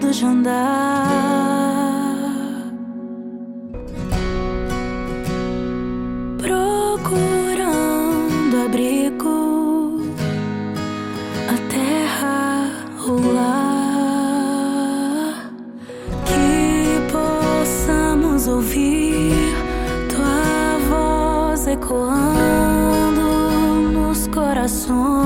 pode andar procurando abrigo, a terra rolar, que possamos ouvir tua voz ecoando nos corações.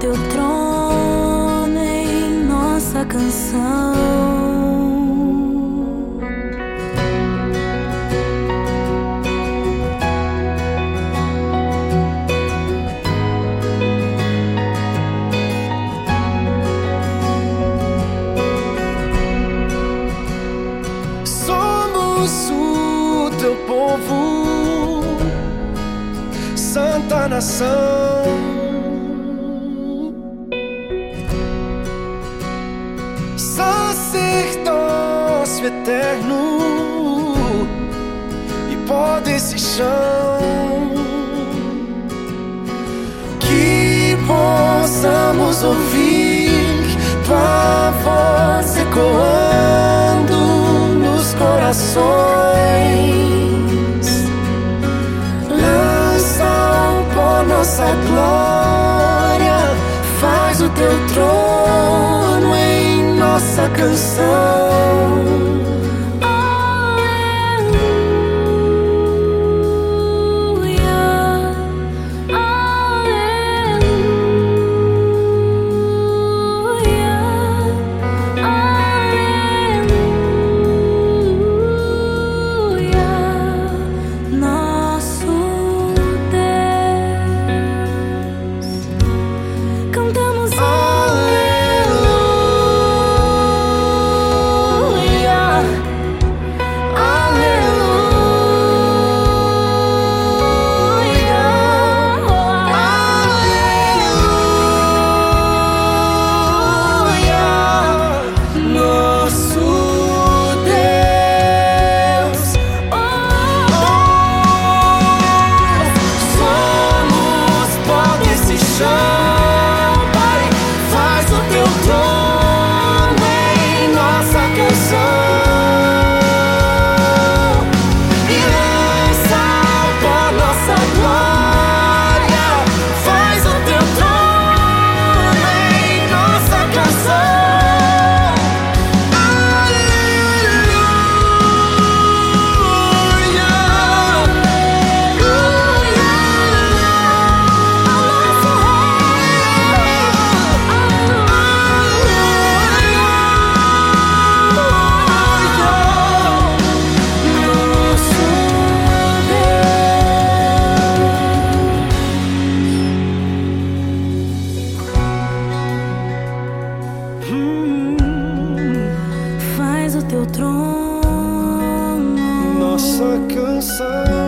Teu trono em nossa canção. Somos o teu povo, santa nação. Sacerdócio eterno. E pó desse chão. Que possamos ouvir tua voz ecoando nos corações. Lança o pó nossa glória, faz o teu trono nossa canção. Faz Faz o teu trono Nossa canção.